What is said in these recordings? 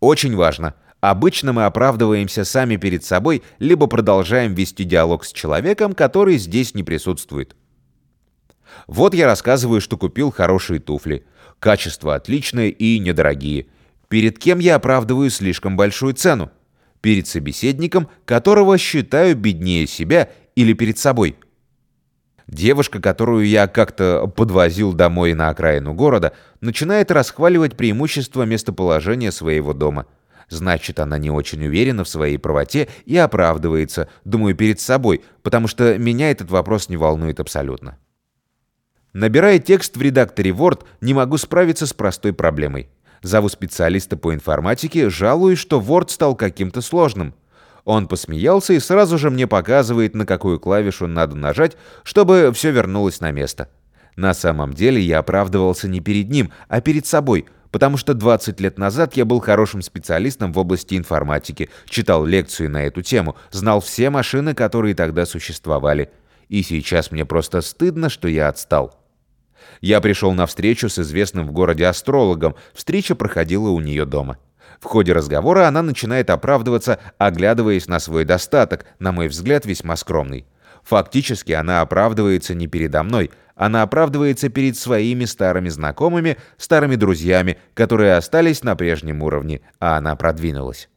Очень важно. Обычно мы оправдываемся сами перед собой, либо продолжаем вести диалог с человеком, который здесь не присутствует. Вот я рассказываю, что купил хорошие туфли. Качество отличное и недорогие. Перед кем я оправдываю слишком большую цену? Перед собеседником, которого считаю беднее себя или перед собой? Девушка, которую я как-то подвозил домой на окраину города, начинает расхваливать преимущества местоположения своего дома. Значит, она не очень уверена в своей правоте и оправдывается, думаю, перед собой, потому что меня этот вопрос не волнует абсолютно. Набирая текст в редакторе Word, не могу справиться с простой проблемой. Зову специалиста по информатике, жалуюсь, что Word стал каким-то сложным. Он посмеялся и сразу же мне показывает, на какую клавишу надо нажать, чтобы все вернулось на место. На самом деле я оправдывался не перед ним, а перед собой, потому что 20 лет назад я был хорошим специалистом в области информатики, читал лекции на эту тему, знал все машины, которые тогда существовали. И сейчас мне просто стыдно, что я отстал. Я пришел на встречу с известным в городе астрологом. Встреча проходила у нее дома. В ходе разговора она начинает оправдываться, оглядываясь на свой достаток, на мой взгляд, весьма скромный. Фактически она оправдывается не передо мной, она оправдывается перед своими старыми знакомыми, старыми друзьями, которые остались на прежнем уровне, а она продвинулась.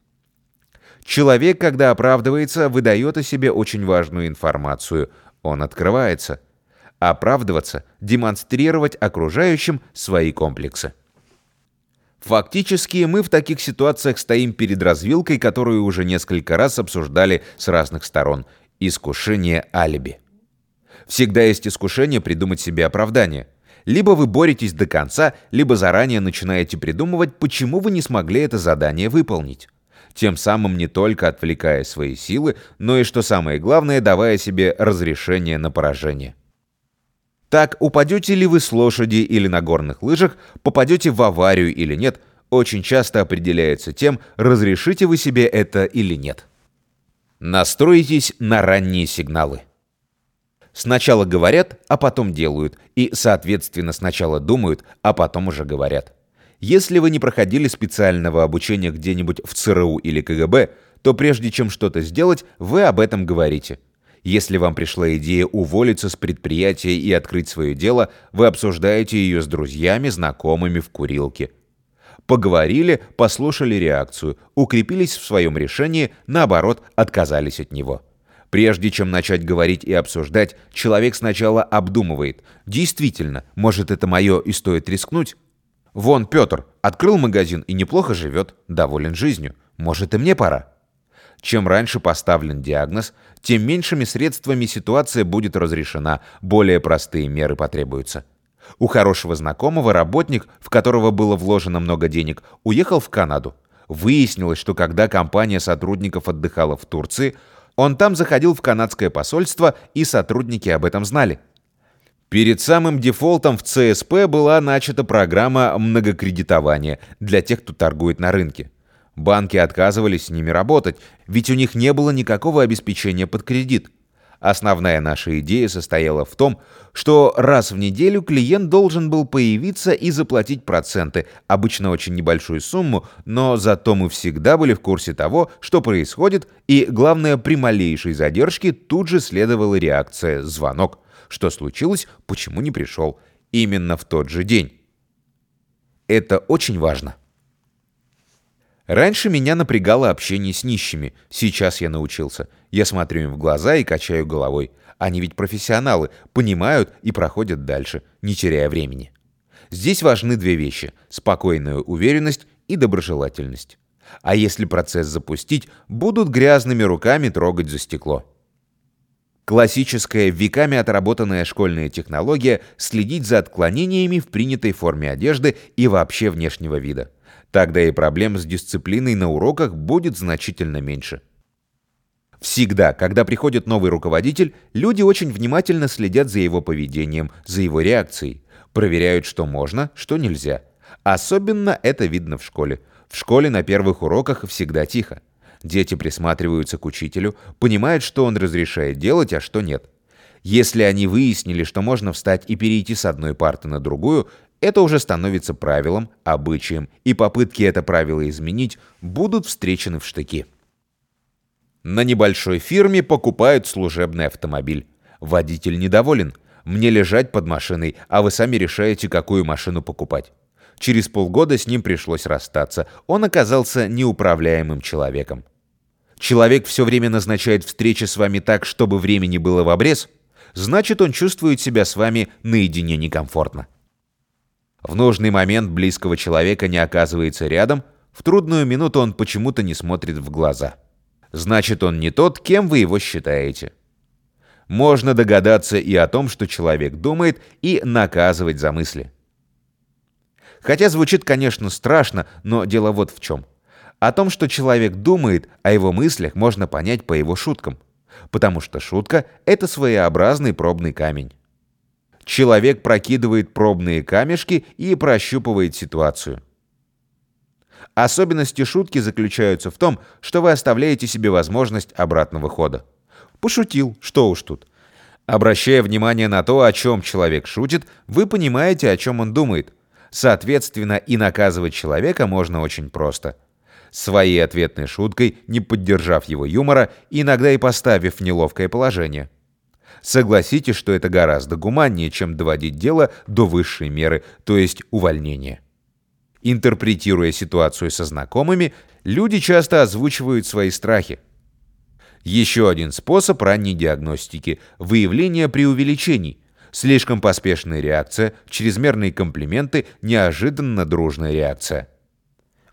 Человек, когда оправдывается, выдает о себе очень важную информацию. Он открывается – оправдываться, демонстрировать окружающим свои комплексы. Фактически мы в таких ситуациях стоим перед развилкой, которую уже несколько раз обсуждали с разных сторон. Искушение алиби. Всегда есть искушение придумать себе оправдание. Либо вы боретесь до конца, либо заранее начинаете придумывать, почему вы не смогли это задание выполнить. Тем самым не только отвлекая свои силы, но и, что самое главное, давая себе разрешение на поражение. Так, упадете ли вы с лошади или на горных лыжах, попадете в аварию или нет, очень часто определяется тем, разрешите вы себе это или нет. Настройтесь на ранние сигналы. Сначала говорят, а потом делают, и, соответственно, сначала думают, а потом уже говорят. Если вы не проходили специального обучения где-нибудь в ЦРУ или КГБ, то прежде чем что-то сделать, вы об этом говорите – если вам пришла идея уволиться с предприятия и открыть свое дело, вы обсуждаете ее с друзьями, знакомыми в курилке. Поговорили, послушали реакцию, укрепились в своем решении, наоборот, отказались от него. Прежде чем начать говорить и обсуждать, человек сначала обдумывает. Действительно, может это мое и стоит рискнуть? Вон Петр открыл магазин и неплохо живет, доволен жизнью. Может и мне пора? Чем раньше поставлен диагноз, тем меньшими средствами ситуация будет разрешена, более простые меры потребуются. У хорошего знакомого работник, в которого было вложено много денег, уехал в Канаду. Выяснилось, что когда компания сотрудников отдыхала в Турции, он там заходил в канадское посольство, и сотрудники об этом знали. Перед самым дефолтом в ЦСП была начата программа многокредитования для тех, кто торгует на рынке. Банки отказывались с ними работать, ведь у них не было никакого обеспечения под кредит. Основная наша идея состояла в том, что раз в неделю клиент должен был появиться и заплатить проценты, обычно очень небольшую сумму, но зато мы всегда были в курсе того, что происходит, и, главное, при малейшей задержке тут же следовала реакция «звонок». Что случилось, почему не пришел? Именно в тот же день. Это очень важно. Раньше меня напрягало общение с нищими. Сейчас я научился. Я смотрю им в глаза и качаю головой. Они ведь профессионалы, понимают и проходят дальше, не теряя времени. Здесь важны две вещи – спокойная уверенность и доброжелательность. А если процесс запустить, будут грязными руками трогать за стекло. Классическая, веками отработанная школьная технология – следить за отклонениями в принятой форме одежды и вообще внешнего вида – Тогда и проблем с дисциплиной на уроках будет значительно меньше. Всегда, когда приходит новый руководитель, люди очень внимательно следят за его поведением, за его реакцией, проверяют, что можно, что нельзя. Особенно это видно в школе. В школе на первых уроках всегда тихо. Дети присматриваются к учителю, понимают, что он разрешает делать, а что нет. Если они выяснили, что можно встать и перейти с одной парты на другую, это уже становится правилом, обычаем, и попытки это правило изменить будут встречены в штыки. На небольшой фирме покупают служебный автомобиль. Водитель недоволен. Мне лежать под машиной, а вы сами решаете, какую машину покупать. Через полгода с ним пришлось расстаться. Он оказался неуправляемым человеком. Человек все время назначает встречи с вами так, чтобы времени было в обрез, значит, он чувствует себя с вами наедине некомфортно. В нужный момент близкого человека не оказывается рядом, в трудную минуту он почему-то не смотрит в глаза. Значит, он не тот, кем вы его считаете. Можно догадаться и о том, что человек думает, и наказывать за мысли. Хотя звучит, конечно, страшно, но дело вот в чем. О том, что человек думает, о его мыслях можно понять по его шуткам. Потому что шутка — это своеобразный пробный камень. Человек прокидывает пробные камешки и прощупывает ситуацию. Особенности шутки заключаются в том, что вы оставляете себе возможность обратного хода. Пошутил, что уж тут. Обращая внимание на то, о чем человек шутит, вы понимаете, о чем он думает. Соответственно, и наказывать человека можно очень просто. Своей ответной шуткой, не поддержав его юмора, иногда и поставив в неловкое положение. Согласитесь, что это гораздо гуманнее, чем доводить дело до высшей меры, то есть увольнения. Интерпретируя ситуацию со знакомыми, люди часто озвучивают свои страхи. Еще один способ ранней диагностики – выявление преувеличений. Слишком поспешная реакция, чрезмерные комплименты, неожиданно дружная реакция.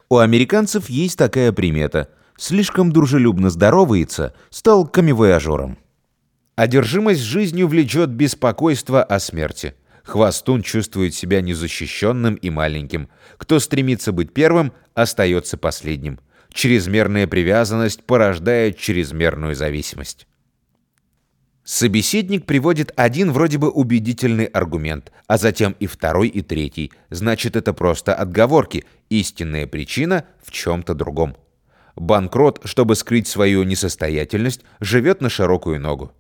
У американцев есть такая примета – слишком дружелюбно здоровается, стал камевояжером. Одержимость жизнью влечет беспокойство о смерти. Хвостун чувствует себя незащищенным и маленьким. Кто стремится быть первым, остается последним. Чрезмерная привязанность порождает чрезмерную зависимость. Собеседник приводит один вроде бы убедительный аргумент, а затем и второй, и третий. Значит, это просто отговорки. Истинная причина в чем-то другом. Банкрот, чтобы скрыть свою несостоятельность, живет на широкую ногу.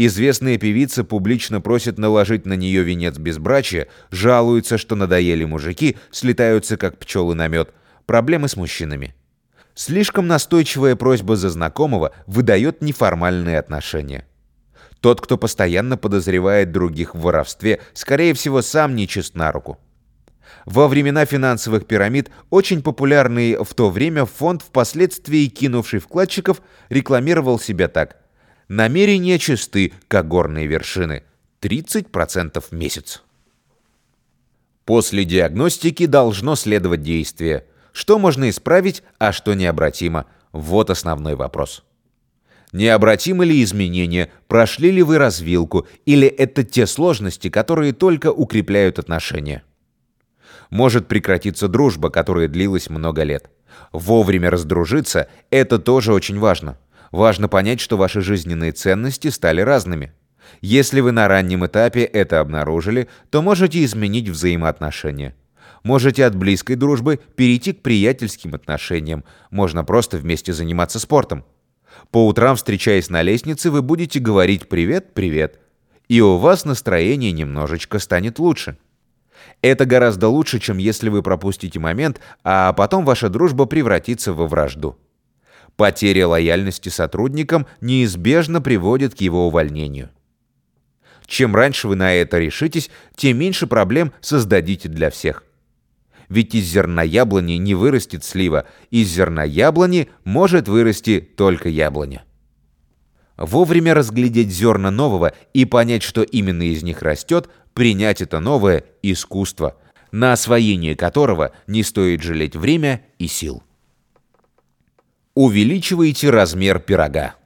Известная певица публично просит наложить на нее венец безбрачия, жалуется, что надоели мужики, слетаются как пчелы на мед. Проблемы с мужчинами. Слишком настойчивая просьба за знакомого выдает неформальные отношения. Тот, кто постоянно подозревает других в воровстве, скорее всего, сам не чист на руку. Во времена финансовых пирамид очень популярный в то время фонд, впоследствии кинувший вкладчиков, рекламировал себя так – Намерения чисты, как горные вершины. 30% в месяц. После диагностики должно следовать действие. Что можно исправить, а что необратимо? Вот основной вопрос. Необратимы ли изменения, прошли ли вы развилку, или это те сложности, которые только укрепляют отношения? Может прекратиться дружба, которая длилась много лет. Вовремя раздружиться – это тоже очень важно. Важно понять, что ваши жизненные ценности стали разными. Если вы на раннем этапе это обнаружили, то можете изменить взаимоотношения. Можете от близкой дружбы перейти к приятельским отношениям. Можно просто вместе заниматься спортом. По утрам, встречаясь на лестнице, вы будете говорить «привет, привет». И у вас настроение немножечко станет лучше. Это гораздо лучше, чем если вы пропустите момент, а потом ваша дружба превратится во вражду. Потеря лояльности сотрудникам неизбежно приводит к его увольнению. Чем раньше вы на это решитесь, тем меньше проблем создадите для всех. Ведь из зерна яблони не вырастет слива, из зерна яблони может вырасти только яблоня. Вовремя разглядеть зерна нового и понять, что именно из них растет, принять это новое искусство, на освоение которого не стоит жалеть время и сил. Увеличивайте размер пирога.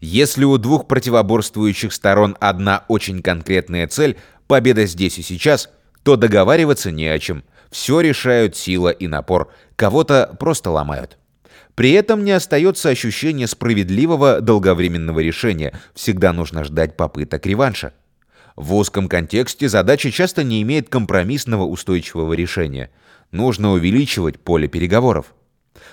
Если у двух противоборствующих сторон одна очень конкретная цель – победа здесь и сейчас, то договариваться не о чем. Все решают сила и напор, кого-то просто ломают. При этом не остается ощущения справедливого долговременного решения, всегда нужно ждать попыток реванша. В узком контексте задача часто не имеет компромиссного устойчивого решения. Нужно увеличивать поле переговоров.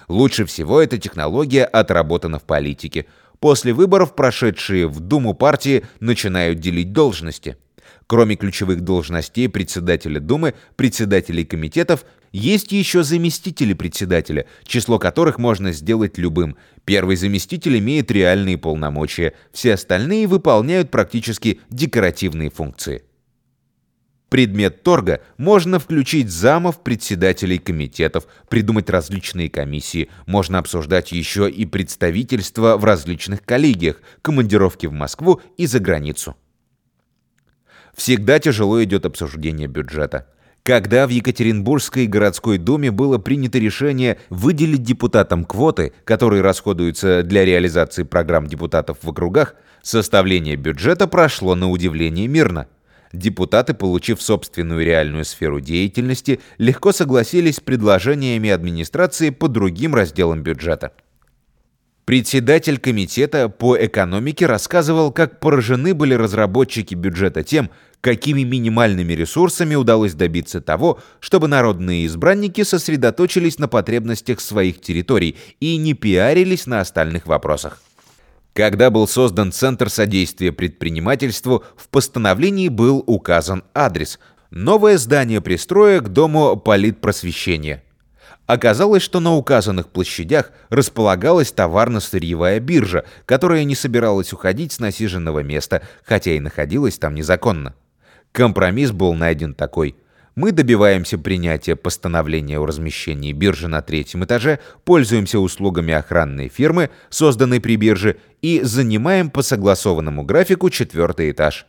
Лучше всего эта технология отработана в политике. После выборов прошедшие в Думу партии начинают делить должности. Кроме ключевых должностей председателя Думы, председателей комитетов, есть еще заместители председателя, число которых можно сделать любым. Первый заместитель имеет реальные полномочия, все остальные выполняют практически декоративные функции. Предмет торга можно включить замов, председателей комитетов, придумать различные комиссии, можно обсуждать еще и представительства в различных коллегиях, командировки в Москву и за границу. Всегда тяжело идет обсуждение бюджета. Когда в Екатеринбургской городской думе было принято решение выделить депутатам квоты, которые расходуются для реализации программ депутатов в округах, составление бюджета прошло на удивление мирно. Депутаты, получив собственную реальную сферу деятельности, легко согласились с предложениями администрации по другим разделам бюджета. Председатель комитета по экономике рассказывал, как поражены были разработчики бюджета тем, какими минимальными ресурсами удалось добиться того, чтобы народные избранники сосредоточились на потребностях своих территорий и не пиарились на остальных вопросах. Когда был создан Центр содействия предпринимательству, в постановлении был указан адрес – новое здание пристроя к Дому политпросвещения. Оказалось, что на указанных площадях располагалась товарно-сырьевая биржа, которая не собиралась уходить с насиженного места, хотя и находилась там незаконно. Компромисс был найден такой. Мы добиваемся принятия постановления о размещении биржи на третьем этаже, пользуемся услугами охранной фирмы, созданной при бирже, и занимаем по согласованному графику четвертый этаж.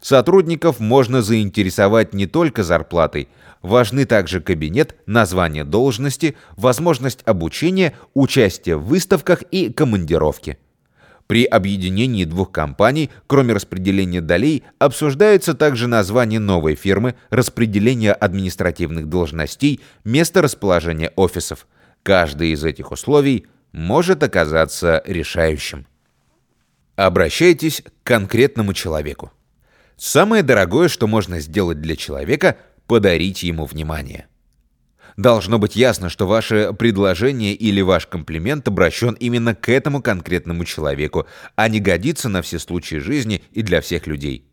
Сотрудников можно заинтересовать не только зарплатой, важны также кабинет, название должности, возможность обучения, участие в выставках и командировки. При объединении двух компаний, кроме распределения долей, обсуждается также название новой фирмы, распределение административных должностей, место расположения офисов. Каждое из этих условий может оказаться решающим. Обращайтесь к конкретному человеку. Самое дорогое, что можно сделать для человека – подарить ему внимание. Должно быть ясно, что ваше предложение или ваш комплимент обращен именно к этому конкретному человеку, а не годится на все случаи жизни и для всех людей.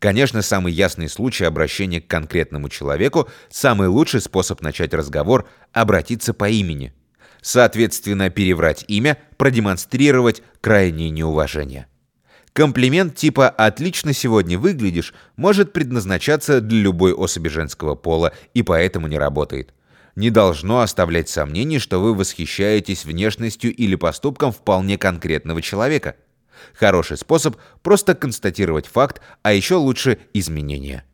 Конечно, самый ясный случай обращения к конкретному человеку, самый лучший способ начать разговор – обратиться по имени. Соответственно, переврать имя, продемонстрировать крайнее неуважение. Комплимент типа «отлично сегодня выглядишь» может предназначаться для любой особи женского пола и поэтому не работает не должно оставлять сомнений, что вы восхищаетесь внешностью или поступком вполне конкретного человека. Хороший способ просто констатировать факт, а еще лучше изменения.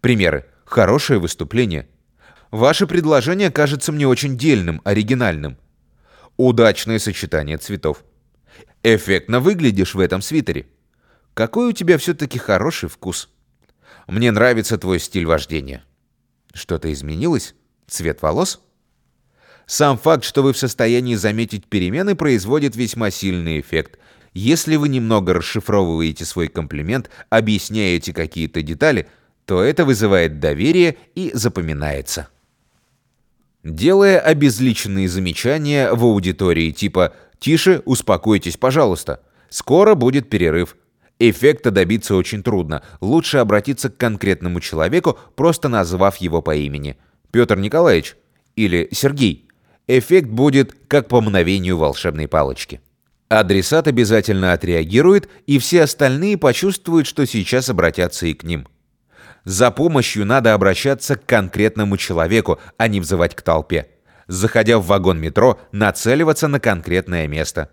Примеры. Хорошее выступление. Ваше предложение кажется мне очень дельным, оригинальным. Удачное сочетание цветов. Эффектно выглядишь в этом свитере. Какой у тебя все-таки хороший вкус. Мне нравится твой стиль вождения. Что-то изменилось? Цвет волос? Сам факт, что вы в состоянии заметить перемены, производит весьма сильный эффект. Если вы немного расшифровываете свой комплимент, объясняете какие-то детали, то это вызывает доверие и запоминается. Делая обезличенные замечания в аудитории типа «Тише, успокойтесь, пожалуйста», «Скоро будет перерыв», Эффекта добиться очень трудно. Лучше обратиться к конкретному человеку, просто назвав его по имени – Петр Николаевич или Сергей, эффект будет как по мгновению волшебной палочки. Адресат обязательно отреагирует, и все остальные почувствуют, что сейчас обратятся и к ним. За помощью надо обращаться к конкретному человеку, а не взывать к толпе. Заходя в вагон метро, нацеливаться на конкретное место.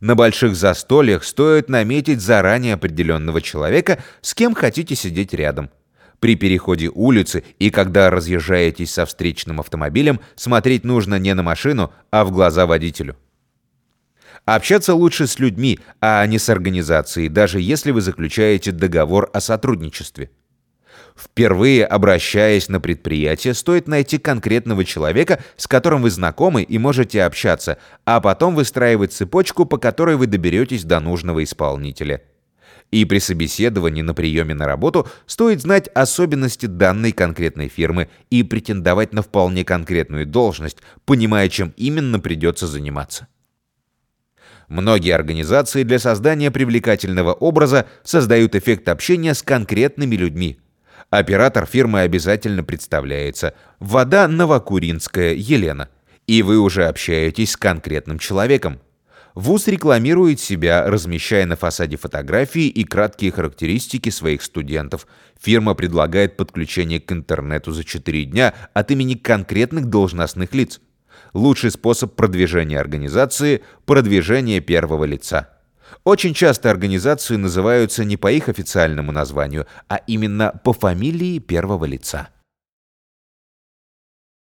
На больших застольях стоит наметить заранее определенного человека, с кем хотите сидеть рядом при переходе улицы и когда разъезжаетесь со встречным автомобилем, смотреть нужно не на машину, а в глаза водителю. Общаться лучше с людьми, а не с организацией, даже если вы заключаете договор о сотрудничестве. Впервые обращаясь на предприятие, стоит найти конкретного человека, с которым вы знакомы и можете общаться, а потом выстраивать цепочку, по которой вы доберетесь до нужного исполнителя. И при собеседовании на приеме на работу стоит знать особенности данной конкретной фирмы и претендовать на вполне конкретную должность, понимая, чем именно придется заниматься. Многие организации для создания привлекательного образа создают эффект общения с конкретными людьми. Оператор фирмы обязательно представляется «Вода Новокуринская Елена», и вы уже общаетесь с конкретным человеком. ВУЗ рекламирует себя, размещая на фасаде фотографии и краткие характеристики своих студентов. Фирма предлагает подключение к интернету за 4 дня от имени конкретных должностных лиц. Лучший способ продвижения организации – продвижение первого лица. Очень часто организации называются не по их официальному названию, а именно по фамилии первого лица.